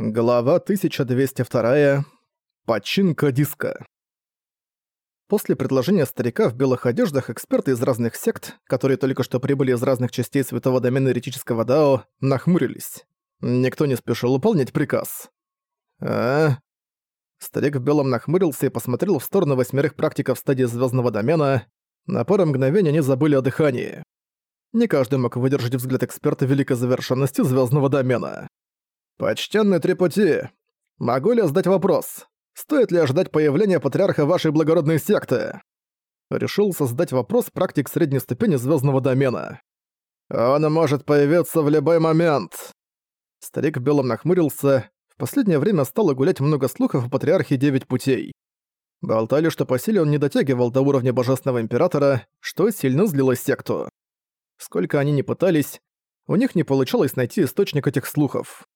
Глава 1202. Починка диска. После предложения старика в белых одеждах эксперты из разных сект, которые только что прибыли из разных частей святого домена еретического Дао, нахмурились. Никто не спешил выполнять приказ. «А?» Старик в белом нахмурился и посмотрел в сторону восьмерых практиков стадии звездного домена. На пару мгновений они забыли о дыхании. Не каждый мог выдержать взгляд эксперта великой завершенности звездного домена. «Почтенный три пути, могу ли задать вопрос? Стоит ли ожидать появления патриарха вашей благородной секты?» Решил создать вопрос практик средней ступени звездного домена. «Он может появиться в любой момент!» Старик в белом нахмурился. В последнее время стало гулять много слухов о патриархе Девять Путей. Болтали, что по силе он не дотягивал до уровня Божественного Императора, что сильно злило секту. Сколько они ни пытались, у них не получалось найти источник этих слухов.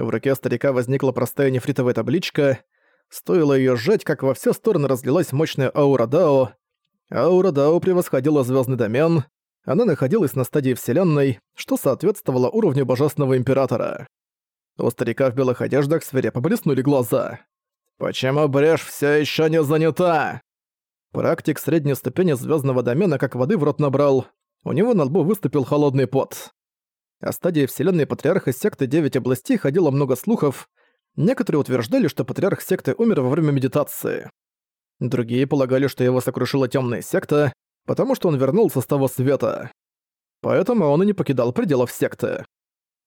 В руке старика возникла простая нефритовая табличка. Стоило её сжать, как во все стороны разлилась мощная аура Дао. Аура Дао превосходила звёздный домен. Она находилась на стадии Вселенной, что соответствовало уровню Божественного Императора. У старика в белых одеждах свирепо блеснули глаза. «Почему брешь всё ещё не занята?» Практик средней ступени звёздного домена как воды в рот набрал. У него на лбу выступил холодный пот. О стадии Вселенной Патриарха секты Девять областей ходило много слухов. Некоторые утверждали, что Патриарх секты умер во время медитации. Другие полагали, что его сокрушила темная секта, потому что он вернулся с того света. Поэтому он и не покидал пределов секты.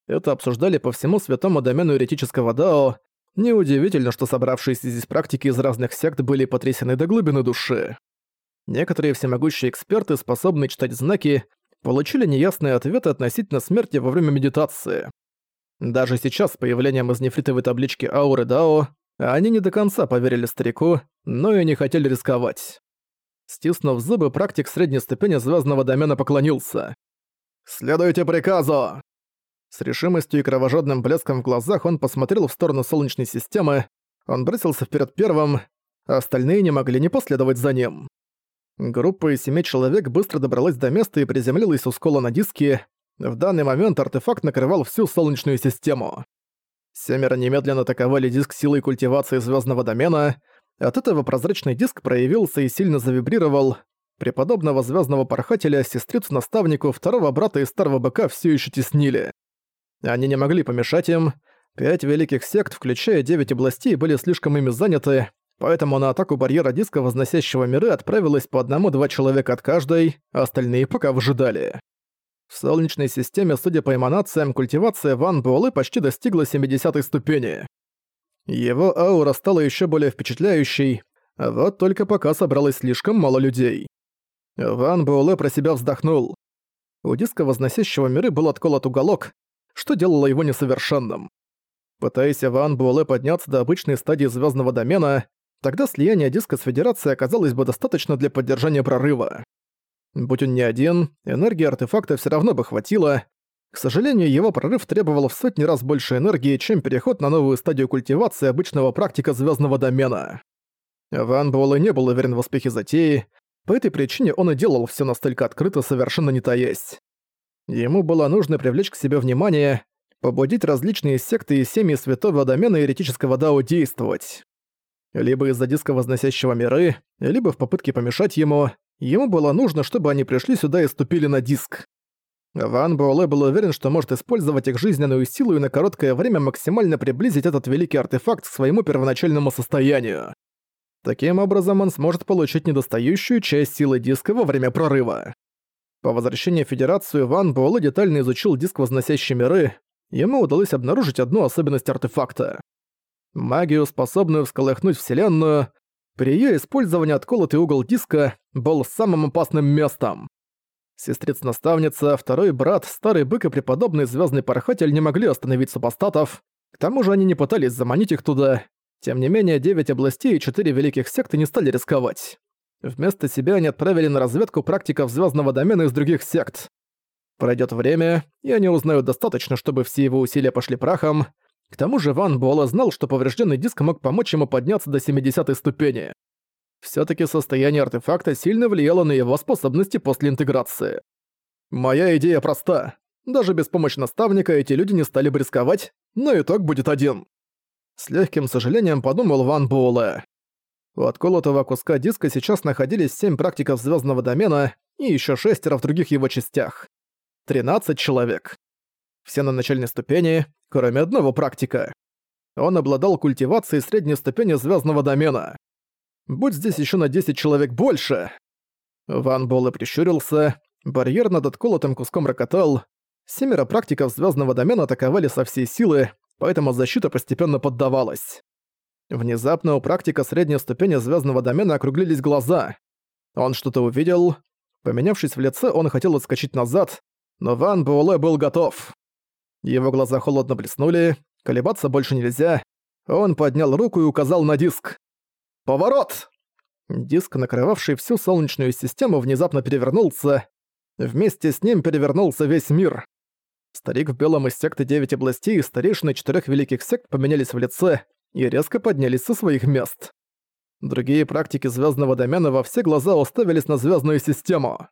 Это обсуждали по всему святому домену еретического Дао. Неудивительно, что собравшиеся здесь практики из разных сект были потрясены до глубины души. Некоторые всемогущие эксперты, способные читать знаки, получили неясные ответы относительно смерти во время медитации. Даже сейчас с появлением из нефритовой таблички ауры Дао они не до конца поверили старику, но и не хотели рисковать. Стиснув зубы, практик средней ступени звездного домена поклонился. «Следуйте приказу!» С решимостью и кровожадным блеском в глазах он посмотрел в сторону Солнечной системы, он бросился вперед первым, а остальные не могли не последовать за ним. Группа из семи человек быстро добралась до места и приземлилась у скола на диске. В данный момент артефакт накрывал всю Солнечную систему. Семеро немедленно атаковали диск силой культивации звездного домена. От этого прозрачный диск проявился и сильно завибрировал. Преподобного звездного порхателя, сестрицу-наставнику, второго брата и старого быка все еще теснили. Они не могли помешать им. Пять великих сект, включая девять областей, были слишком ими заняты, Поэтому на атаку барьера диска, возносящего миры, отправилось по одному-два человека от каждой, а остальные пока выжидали. В Солнечной системе, судя по эманациям, культивация Ван Буэлэ почти достигла 70 ступени. Его аура стала еще более впечатляющей, а вот только пока собралось слишком мало людей. Ван Буэлэ про себя вздохнул. У диска, возносящего миры, был отколот уголок, что делало его несовершенным. Пытаясь Ван Буэлэ подняться до обычной стадии звездного домена, Тогда слияние диска с Федерацией оказалось бы достаточно для поддержания прорыва. Будь он не один, энергии артефакта все равно бы хватило. К сожалению, его прорыв требовал в сотни раз больше энергии, чем переход на новую стадию культивации обычного практика звездного домена. Ван Буэлэ не был уверен в успехе затеи, по этой причине он и делал все настолько открыто, совершенно не таясь. Ему было нужно привлечь к себе внимание, побудить различные секты и семьи святого домена еретического Дао действовать. Либо из-за диска возносящего миры, либо в попытке помешать ему, ему было нужно, чтобы они пришли сюда и ступили на диск. Ван Буэлэ был уверен, что может использовать их жизненную силу и на короткое время максимально приблизить этот великий артефакт к своему первоначальному состоянию. Таким образом, он сможет получить недостающую часть силы диска во время прорыва. По возвращении в Федерацию Ван Буэлэ детально изучил диск возносящий миры, ему удалось обнаружить одну особенность артефакта. Магию, способную всколыхнуть Вселенную, при её использовании отколотый угол диска был самым опасным местом. Сестрица-наставница, второй брат, старый бык и преподобный звездный порхатель не могли остановить супостатов, к тому же они не пытались заманить их туда. Тем не менее, девять областей и четыре великих секты не стали рисковать. Вместо себя они отправили на разведку практиков звездного домена из других сект. Пройдет время, и они узнают достаточно, чтобы все его усилия пошли прахом, к тому же Ван Буэлэ знал, что поврежденный диск мог помочь ему подняться до 70 ступени. все таки состояние артефакта сильно влияло на его способности после интеграции. Моя идея проста. Даже без помощи наставника эти люди не стали бы рисковать, но итог будет один. С легким сожалением подумал Ван Буэлэ. У отколотого куска диска сейчас находились семь практиков звездного домена и еще шестеро в других его частях. 13 человек. Все на начальной ступени, кроме одного практика. Он обладал культивацией средней ступени звездного домена. Будь здесь еще на 10 человек больше. Ван Буэлэ прищурился, барьер над отколотым куском рокотал. Семеро практиков звездного домена атаковали со всей силы, поэтому защита постепенно поддавалась. Внезапно у практика средней ступени звездного домена округлились глаза. Он что-то увидел. Поменявшись в лице, он хотел отскочить назад, но Ван Буэлэ был готов. Его глаза холодно блеснули, колебаться больше нельзя. Он поднял руку и указал на диск. «Поворот!» Диск, накрывавший всю Солнечную систему, внезапно перевернулся. Вместе с ним перевернулся весь мир. Старик в белом из секты Девять областей и старейшины четырех великих сект поменялись в лице, и резко поднялись со своих мест. Другие практики звездного домена во все глаза уставились на звездную систему.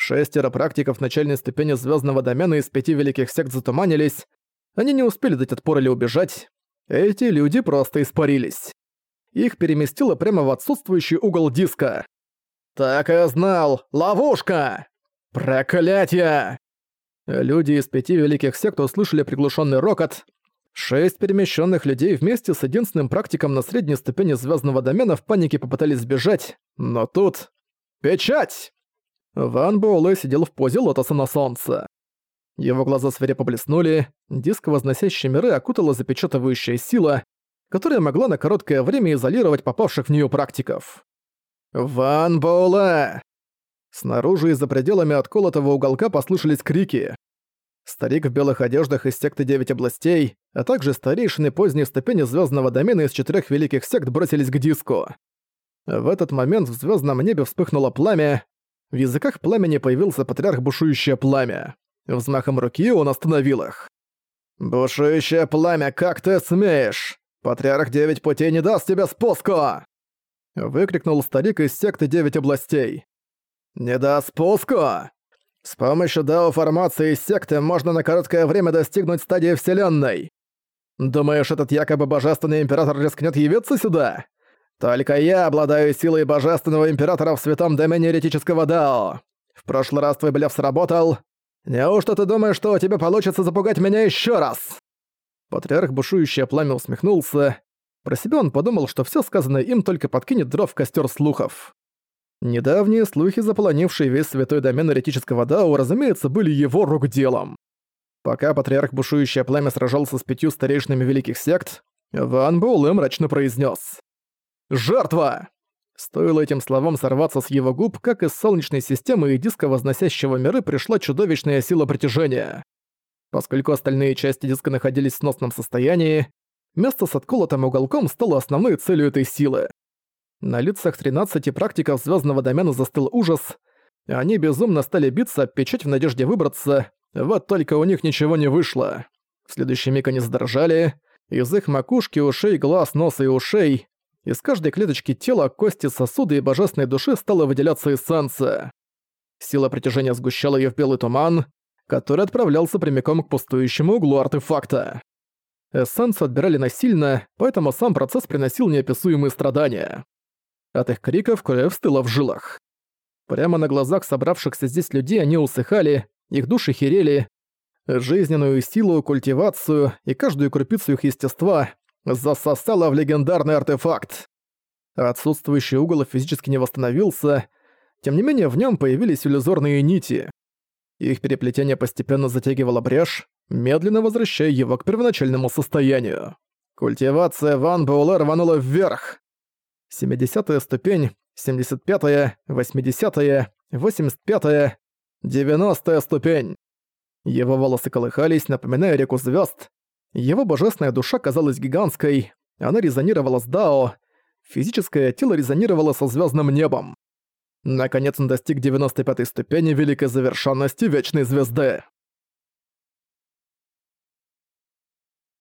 Шестеро практиков начальной ступени звездного домена из пяти великих сект затуманились. Они не успели дать отпор или убежать. Эти люди просто испарились. Их переместило прямо в отсутствующий угол диска. «Так и знал! Ловушка! Проклятие!» Люди из пяти великих сект услышали приглушенный рокот, Шесть перемещенных людей вместе с единственным практиком на средней ступени звездного домена в панике попытались сбежать, но тут... Печать! Ван Буэлэ сидел в позе лотоса на солнце. Его глаза свирепо блеснули, диск возносящий миры окутала запечатывающая сила, которая могла на короткое время изолировать попавших в нее практиков. «Ван Буэлэ!» Снаружи и за пределами отколотого уголка послышались крики. Старик в белых одеждах из секты Девять областей, а также старейшины поздней ступени звездного домена из четырех великих сект бросились к диску. В этот момент в звездном небе вспыхнуло пламя. В языках пламени появился патриарх Бушующее Пламя. Взмахом руки он остановил их. «Бушующее пламя, как ты смеешь? Патриарх Девять Путей не даст тебе спуску!» Выкрикнул старик из секты Девять областей. «Не даст спуску? С помощью дао-формации секты можно на короткое время достигнуть стадии Вселенной. Думаешь, этот якобы божественный император рискнет явиться сюда? Только я обладаю силой божественного императора в святом домене еретического дао. В прошлый раз твой блеф сработал. Неужто ты думаешь, что у тебя получится запугать меня еще раз?» Патриарх бушующее пламя усмехнулся. Про себя он подумал, что все сказанное им только подкинет дров в костер слухов. Недавние слухи, заполонившие весь святой домен эретического Дао, разумеется, были его рук делом. Пока патриарх Бушующее Пламя сражался с пятью старейшинами великих сект, Ван Буэлэ мрачно произнес: «Жертва!» Стоило этим словам сорваться с его губ, как из Солнечной системы и диска возносящего миры пришла чудовищная сила притяжения. Поскольку остальные части диска находились в сносном состоянии, место с отколотым уголком стало основной целью этой силы. На лицах 13 практиков звездного домена застыл ужас. Они безумно стали биться печать в надежде выбраться, вот только у них ничего не вышло. В следующий миг они задрожали. Из их макушки, ушей, глаз, носа и ушей из каждой клеточки тела, кости, сосуды и божественной души стала выделяться эссенция. Сила притяжения сгущала ее в белый туман, который отправлялся прямиком к пустующему углу артефакта. Эссенцию отбирали насильно, поэтому сам процесс приносил неописуемые страдания. От их криков кровь стыла в жилах. Прямо на глазах собравшихся здесь людей они усыхали, их души херели. Жизненную силу, культивацию и каждую крупицу их естества засосало в легендарный артефакт. Отсутствующий угол физически не восстановился, тем не менее в нем появились иллюзорные нити. Их переплетение постепенно затягивало брешь, медленно возвращая его к первоначальному состоянию. Культивация Ван Буэлэ рванула вверх. 70-я ступень, 75-я, 80-я, 85-я, 90-я ступень. Его волосы колыхались, напоминая реку звезд. Его божественная душа казалась гигантской, она резонировала с Дао, физическое тело резонировало со звездным небом. Наконец он достиг 95-й ступени великой завершенности Вечной Звезды.